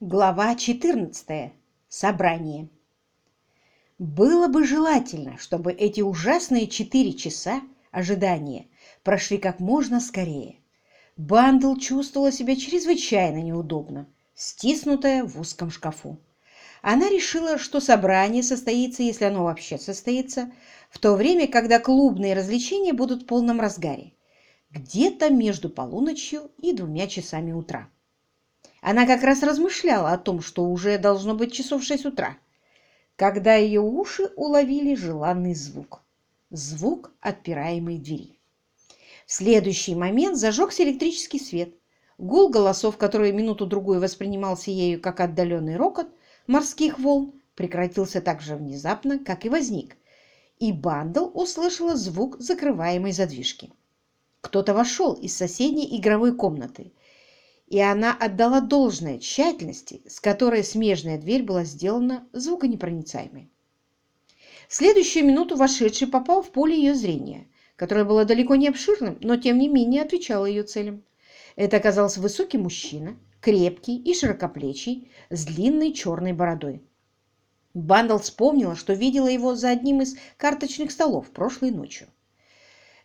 Глава 14. Собрание. Было бы желательно, чтобы эти ужасные четыре часа ожидания прошли как можно скорее. Бандл чувствовала себя чрезвычайно неудобно, стиснутая в узком шкафу. Она решила, что собрание состоится, если оно вообще состоится, в то время, когда клубные развлечения будут в полном разгаре, где-то между полуночью и двумя часами утра. Она как раз размышляла о том, что уже должно быть часов шесть утра, когда ее уши уловили желанный звук. Звук отпираемой двери. В следующий момент зажегся электрический свет. Гул голосов, который минуту-другую воспринимался ею как отдаленный рокот морских волн, прекратился так же внезапно, как и возник, и Бандл услышала звук закрываемой задвижки. Кто-то вошел из соседней игровой комнаты – и она отдала должное тщательности, с которой смежная дверь была сделана звуконепроницаемой. В следующую минуту вошедший попал в поле ее зрения, которое было далеко не обширным, но тем не менее отвечало ее целям. Это оказался высокий мужчина, крепкий и широкоплечий, с длинной черной бородой. Бандл вспомнила, что видела его за одним из карточных столов прошлой ночью.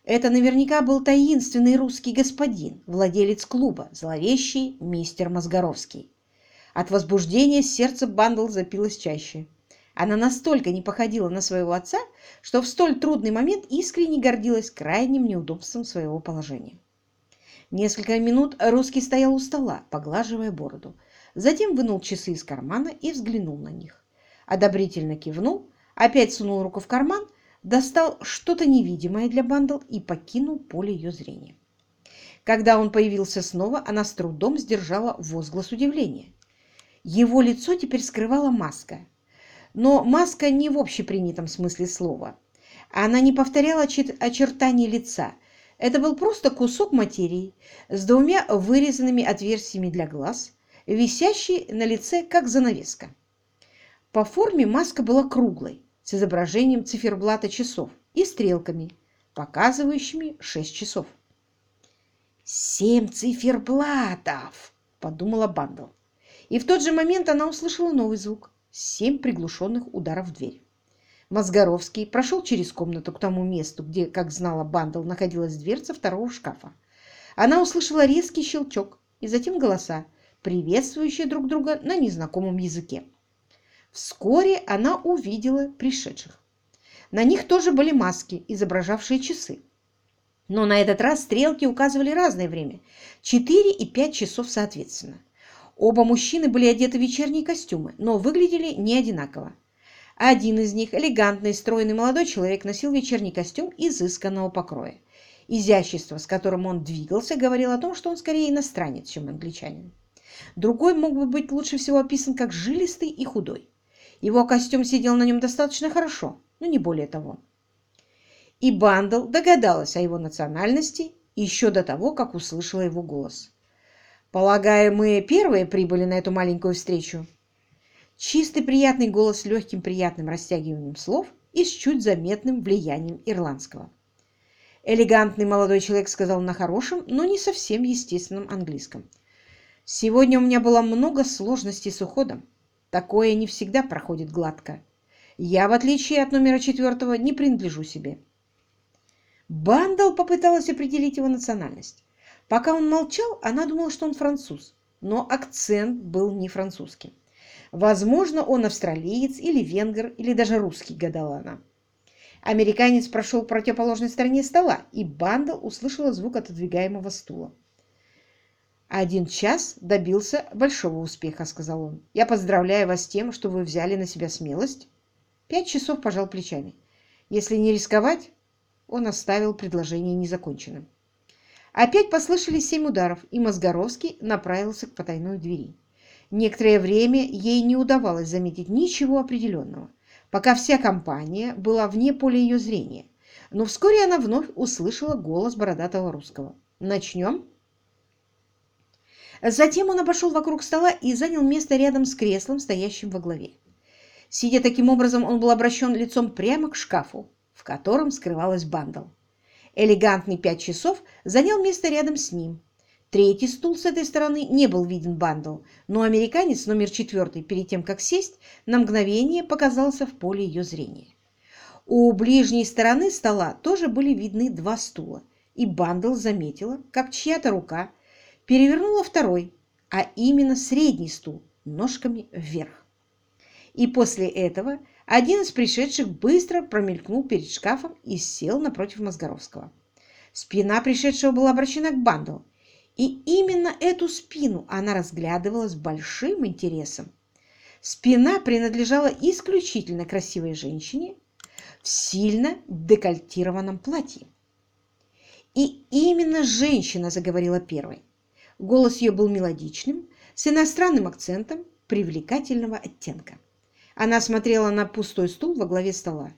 Это наверняка был таинственный русский господин, владелец клуба, зловещий мистер Мозгоровский. От возбуждения сердце Бандл запилось чаще. Она настолько не походила на своего отца, что в столь трудный момент искренне гордилась крайним неудобством своего положения. Несколько минут русский стоял у стола, поглаживая бороду. Затем вынул часы из кармана и взглянул на них. Одобрительно кивнул, опять сунул руку в карман – достал что-то невидимое для Бандл и покинул поле ее зрения. Когда он появился снова, она с трудом сдержала возглас удивления. Его лицо теперь скрывала маска. Но маска не в общепринятом смысле слова. Она не повторяла очертания лица. Это был просто кусок материи с двумя вырезанными отверстиями для глаз, висящий на лице как занавеска. По форме маска была круглой, с изображением циферблата часов и стрелками, показывающими 6 часов. «Семь циферблатов!» – подумала Бандл. И в тот же момент она услышала новый звук – семь приглушенных ударов в дверь. Мозгоровский прошел через комнату к тому месту, где, как знала Бандл, находилась дверца второго шкафа. Она услышала резкий щелчок и затем голоса, приветствующие друг друга на незнакомом языке. Вскоре она увидела пришедших. На них тоже были маски, изображавшие часы. Но на этот раз стрелки указывали разное время – 4 и 5 часов соответственно. Оба мужчины были одеты в вечерние костюмы, но выглядели не одинаково. Один из них, элегантный, стройный молодой человек, носил вечерний костюм изысканного покроя. Изящество, с которым он двигался, говорило о том, что он скорее иностранец, чем англичанин. Другой мог бы быть лучше всего описан как жилистый и худой. Его костюм сидел на нем достаточно хорошо, но не более того. И Бандл догадалась о его национальности еще до того, как услышала его голос. «Полагаю, мы первые прибыли на эту маленькую встречу?» Чистый приятный голос с легким приятным растягиванием слов и с чуть заметным влиянием ирландского. Элегантный молодой человек сказал на хорошем, но не совсем естественном английском. «Сегодня у меня было много сложностей с уходом. Такое не всегда проходит гладко. Я, в отличие от номера четвертого, не принадлежу себе. Бандал попыталась определить его национальность. Пока он молчал, она думала, что он француз, но акцент был не французский. Возможно, он австралиец или венгер, или даже русский, гадала она. Американец прошел к противоположной стороне стола, и Бандал услышала звук отодвигаемого стула. «Один час добился большого успеха», — сказал он. «Я поздравляю вас с тем, что вы взяли на себя смелость». Пять часов пожал плечами. «Если не рисковать...» Он оставил предложение незаконченным. Опять послышались семь ударов, и Мозгоровский направился к потайной двери. Некоторое время ей не удавалось заметить ничего определенного, пока вся компания была вне поля ее зрения. Но вскоре она вновь услышала голос бородатого русского. «Начнем?» Затем он обошел вокруг стола и занял место рядом с креслом, стоящим во главе. Сидя таким образом, он был обращен лицом прямо к шкафу, в котором скрывалась бандл. Элегантный пять часов занял место рядом с ним. Третий стул с этой стороны не был виден Бандл, но американец номер четвертый, перед тем, как сесть, на мгновение показался в поле ее зрения. У ближней стороны стола тоже были видны два стула, и Бандл заметила, как чья-то рука перевернула второй, а именно средний стул, ножками вверх. И после этого один из пришедших быстро промелькнул перед шкафом и сел напротив Мозгоровского. Спина пришедшего была обращена к Бандл, и именно эту спину она разглядывала с большим интересом. Спина принадлежала исключительно красивой женщине в сильно декольтированном платье. И именно женщина заговорила первой. Голос ее был мелодичным, с иностранным акцентом привлекательного оттенка. Она смотрела на пустой стул во главе стола.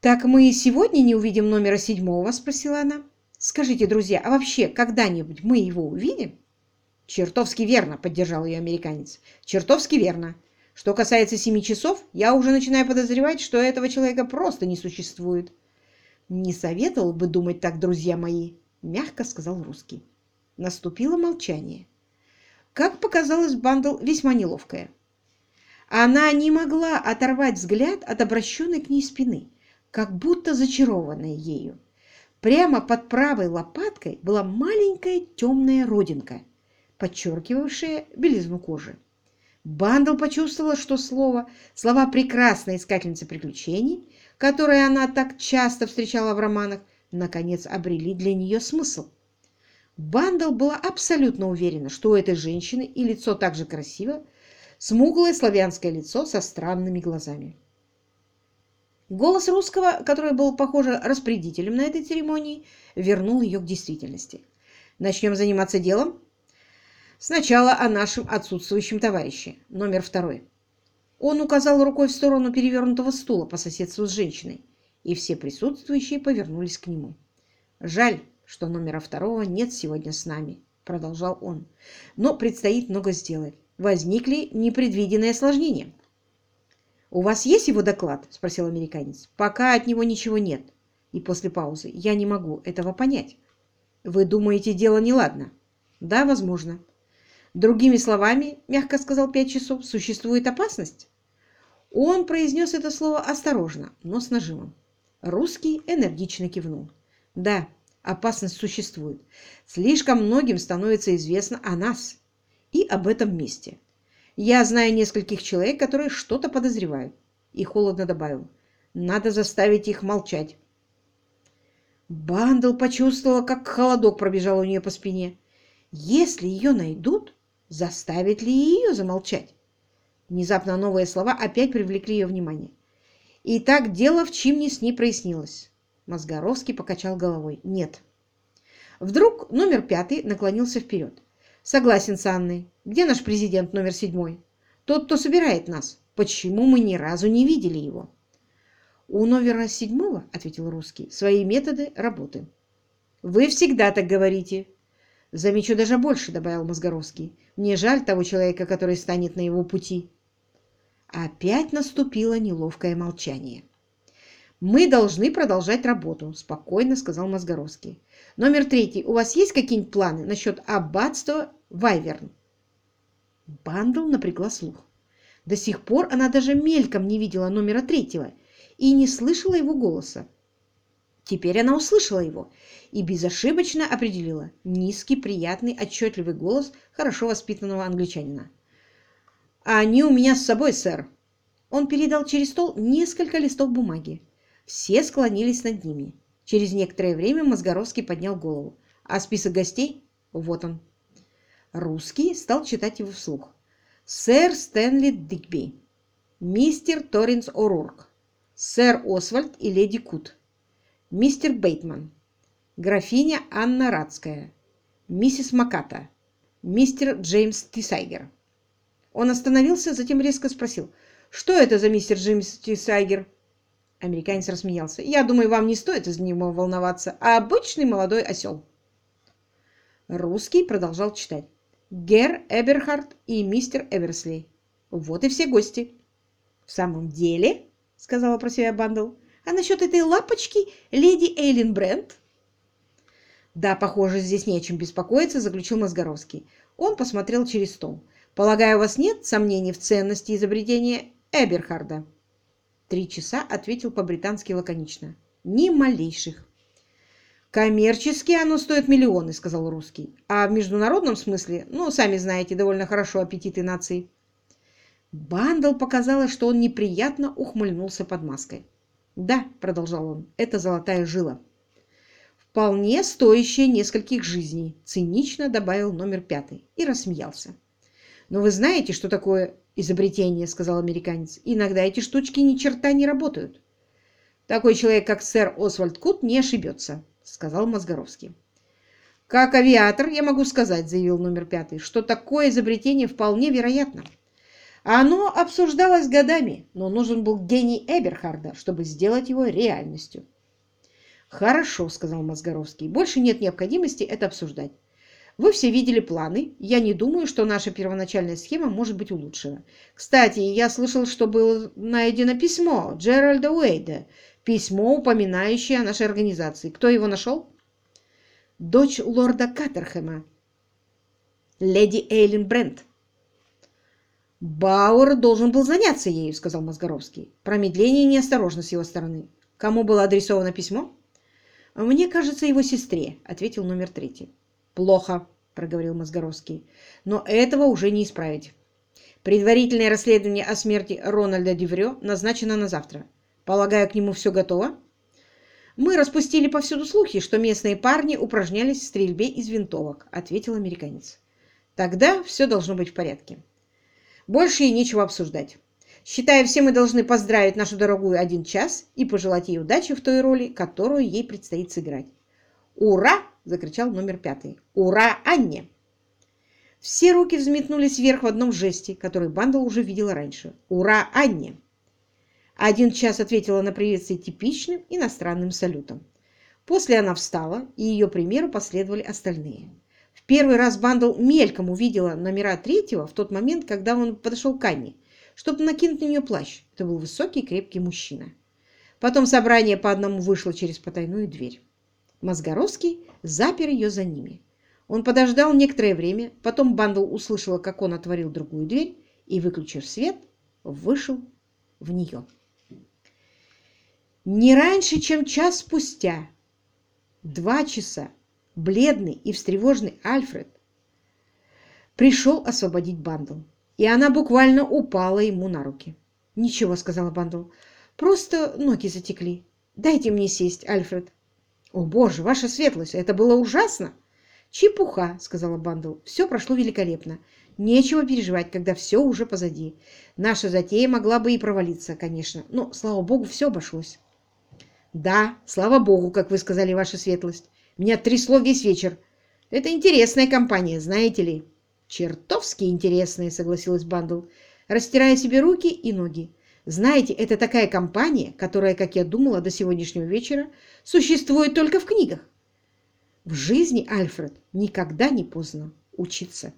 «Так мы и сегодня не увидим номера седьмого?» – спросила она. «Скажите, друзья, а вообще когда-нибудь мы его увидим?» «Чертовски верно», – поддержал ее американец. «Чертовски верно. Что касается семи часов, я уже начинаю подозревать, что этого человека просто не существует». «Не советовал бы думать так, друзья мои», – мягко сказал русский. Наступило молчание. Как показалось, Бандл весьма неловкая. Она не могла оторвать взгляд от обращенной к ней спины, как будто зачарованная ею. Прямо под правой лопаткой была маленькая темная родинка, подчеркивавшая белизну кожи. Бандл почувствовала, что слово, слова прекрасной искательницы приключений, которые она так часто встречала в романах, наконец обрели для нее смысл. Бандл была абсолютно уверена, что у этой женщины и лицо так же красиво, смуглое славянское лицо со странными глазами. Голос русского, который был, похоже, распорядителем на этой церемонии, вернул ее к действительности. Начнем заниматься делом? Сначала о нашем отсутствующем товарище, номер второй. Он указал рукой в сторону перевернутого стула по соседству с женщиной, и все присутствующие повернулись к нему. Жаль, что номера второго нет сегодня с нами, продолжал он. Но предстоит много сделать возникли непредвиденные осложнения. «У вас есть его доклад?» – спросил американец. «Пока от него ничего нет». И после паузы. «Я не могу этого понять». «Вы думаете, дело неладно?» «Да, возможно». «Другими словами, — мягко сказал пять часов, — существует опасность?» Он произнес это слово осторожно, но с нажимом. Русский энергично кивнул. «Да, опасность существует. Слишком многим становится известно о нас, и об этом месте. Я знаю нескольких человек, которые что-то подозревают. И холодно добавил. Надо заставить их молчать. Бандл почувствовала, как холодок пробежал у нее по спине. Если ее найдут, заставит ли ее замолчать? Внезапно новые слова опять привлекли ее внимание. И так дело в Чимне с ней прояснилось. Мозгоровский покачал головой. Нет. Вдруг номер пятый наклонился вперед. Согласен с Анной. Где наш президент номер седьмой? Тот, кто собирает нас. Почему мы ни разу не видели его? У номера седьмого, ответил русский, свои методы работы. Вы всегда так говорите. Замечу даже больше, добавил Мозгоровский. Мне жаль того человека, который станет на его пути. Опять наступило неловкое молчание. «Мы должны продолжать работу», – спокойно сказал Мозгоровский. «Номер третий. У вас есть какие-нибудь планы насчет аббатства Вайверн?» Бандл напрягла слух. До сих пор она даже мельком не видела номера третьего и не слышала его голоса. Теперь она услышала его и безошибочно определила низкий, приятный, отчетливый голос хорошо воспитанного англичанина. «Они у меня с собой, сэр». Он передал через стол несколько листов бумаги. Все склонились над ними. Через некоторое время Мозгоровский поднял голову. А список гостей? Вот он. Русский стал читать его вслух. Сэр Стэнли Дигби, мистер Торренс О'Рурк, сэр Освальд и леди Кут, мистер Бейтман, графиня Анна Радская, миссис Маката, мистер Джеймс Тисайгер. Он остановился, затем резко спросил, что это за мистер Джеймс Тисайгер? Американец рассмеялся. «Я думаю, вам не стоит из него волноваться, обычный молодой осел». Русский продолжал читать. «Гер Эберхард и мистер Эверсли. Вот и все гости». «В самом деле?» — сказала про себя Бандл. «А насчет этой лапочки леди Эйлин Брент?» Да, похоже, здесь не о чем беспокоиться, заключил Мозгоровский. Он посмотрел через стол. Полагаю, у вас нет сомнений в ценности изобретения Эберхарда? Три часа ответил по-британски лаконично. Ни малейших. «Коммерчески оно стоит миллионы», — сказал русский. «А в международном смысле, ну, сами знаете, довольно хорошо аппетиты нации». Бандл показалось, что он неприятно ухмыльнулся под маской. «Да», — продолжал он, — «это золотая жила». «Вполне стоящая нескольких жизней», — цинично добавил номер пятый и рассмеялся. «Но вы знаете, что такое изобретение?» — сказал американец. «Иногда эти штучки ни черта не работают». «Такой человек, как сэр Освальд Кут, не ошибется», — сказал Мозгоровский. «Как авиатор я могу сказать», — заявил номер пятый, «что такое изобретение вполне вероятно». Оно обсуждалось годами, но нужен был гений Эберхарда, чтобы сделать его реальностью. «Хорошо», — сказал Мозгоровский, — «больше нет необходимости это обсуждать. Вы все видели планы. Я не думаю, что наша первоначальная схема может быть улучшена. Кстати, я слышал, что было найдено письмо Джеральда Уэйда, письмо, упоминающее о нашей организации. Кто его нашел? Дочь лорда Каттерхэма, леди Эйлин Брент. «Бауэр должен был заняться ею», — сказал Мозгоровский. «Промедление и неосторожность с его стороны. Кому было адресовано письмо?» «Мне кажется, его сестре», — ответил номер третий. «Плохо», — проговорил Мозгоровский. «Но этого уже не исправить. Предварительное расследование о смерти Рональда Дюврё назначено на завтра. Полагаю, к нему все готово?» «Мы распустили повсюду слухи, что местные парни упражнялись в стрельбе из винтовок», — ответил американец. «Тогда все должно быть в порядке». Больше ей нечего обсуждать. Считаю, все мы должны поздравить нашу дорогую один час и пожелать ей удачи в той роли, которую ей предстоит сыграть. «Ура!» – закричал номер пятый. «Ура, Анне!» Все руки взметнулись вверх в одном жесте, который Бандл уже видела раньше. «Ура, Анне!» Один час ответила на приветствие типичным иностранным салютом. После она встала, и ее примеру последовали остальные. В первый раз Бандл мельком увидела номера третьего в тот момент, когда он подошел к Анне, чтобы накинуть на нее плащ. Это был высокий крепкий мужчина. Потом собрание по одному вышло через потайную дверь. Мозгоровский запер ее за ними. Он подождал некоторое время, потом Бандл услышала, как он отворил другую дверь и, выключив свет, вышел в нее. Не раньше, чем час спустя, два часа бледный и встревоженный Альфред пришел освободить Бандл, и она буквально упала ему на руки. «Ничего», — сказала Бандл, — «просто ноги затекли. Дайте мне сесть, Альфред». «О, боже, ваша светлость, это было ужасно!» «Чепуха», — сказала Бандл, — «все прошло великолепно. Нечего переживать, когда все уже позади. Наша затея могла бы и провалиться, конечно, но, слава богу, все обошлось». «Да, слава богу, как вы сказали, ваша светлость. Меня трясло весь вечер. Это интересная компания, знаете ли. Чертовски интересная, согласилась Бандл, растирая себе руки и ноги. Знаете, это такая компания, которая, как я думала до сегодняшнего вечера, существует только в книгах. В жизни, Альфред, никогда не поздно учиться.